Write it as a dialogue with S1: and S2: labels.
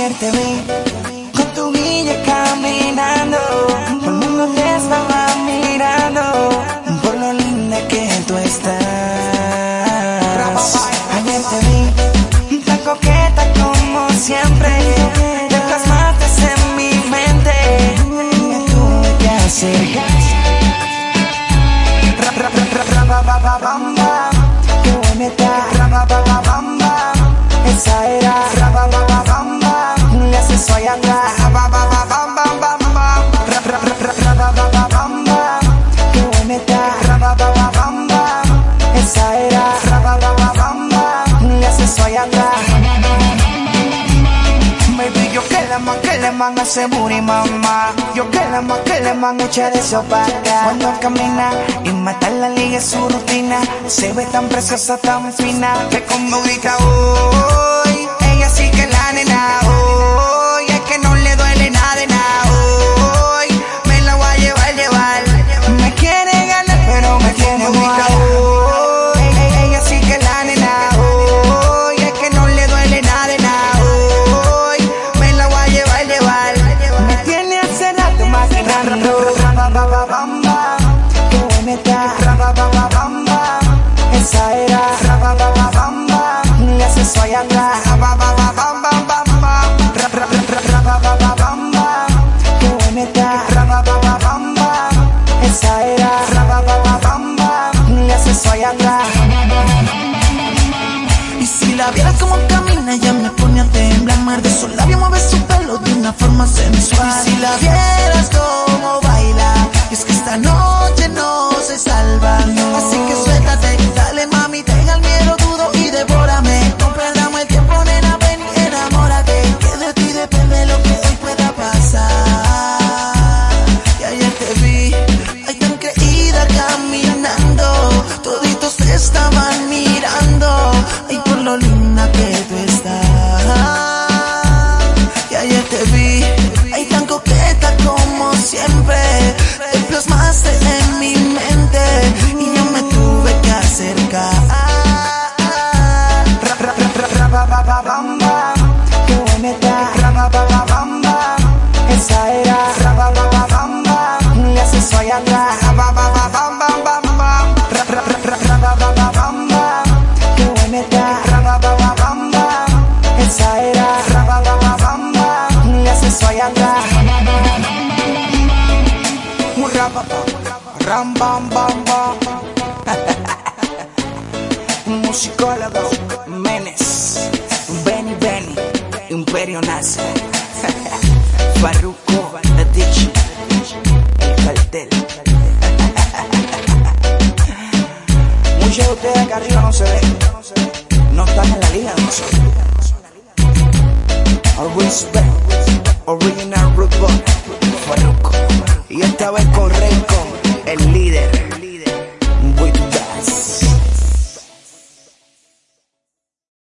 S1: Ayer te vi con tu guilla caminando, el mundo te estaba mirando por lo linda que tú estás. Ayer te vi tan coqueta como siempre, te plasmaste en mi mente, me tuve que acercar. Qué buena está. Esa era. Man, hace booty, mamá. Yo que le man, que le man echa de eso para acá. Cuando camina y mata la liga es su rutina. Se ve tan preciosa, tan fina. Que como grita hoy. Esa era. Allá atrás.
S2: Y si la vieras como camina, ya me pone a temblar. Mueve su pelo de una forma sensual. Y si la vieras como
S1: Ram, bam, bam, bam. Musicólogo, Menes, Benny Benny, Imperio Nazi, Farruko, de ustedes acá arriba no se ven, no están en la liga de nosotros. All respect, original root boy. Y esta vez con el líder.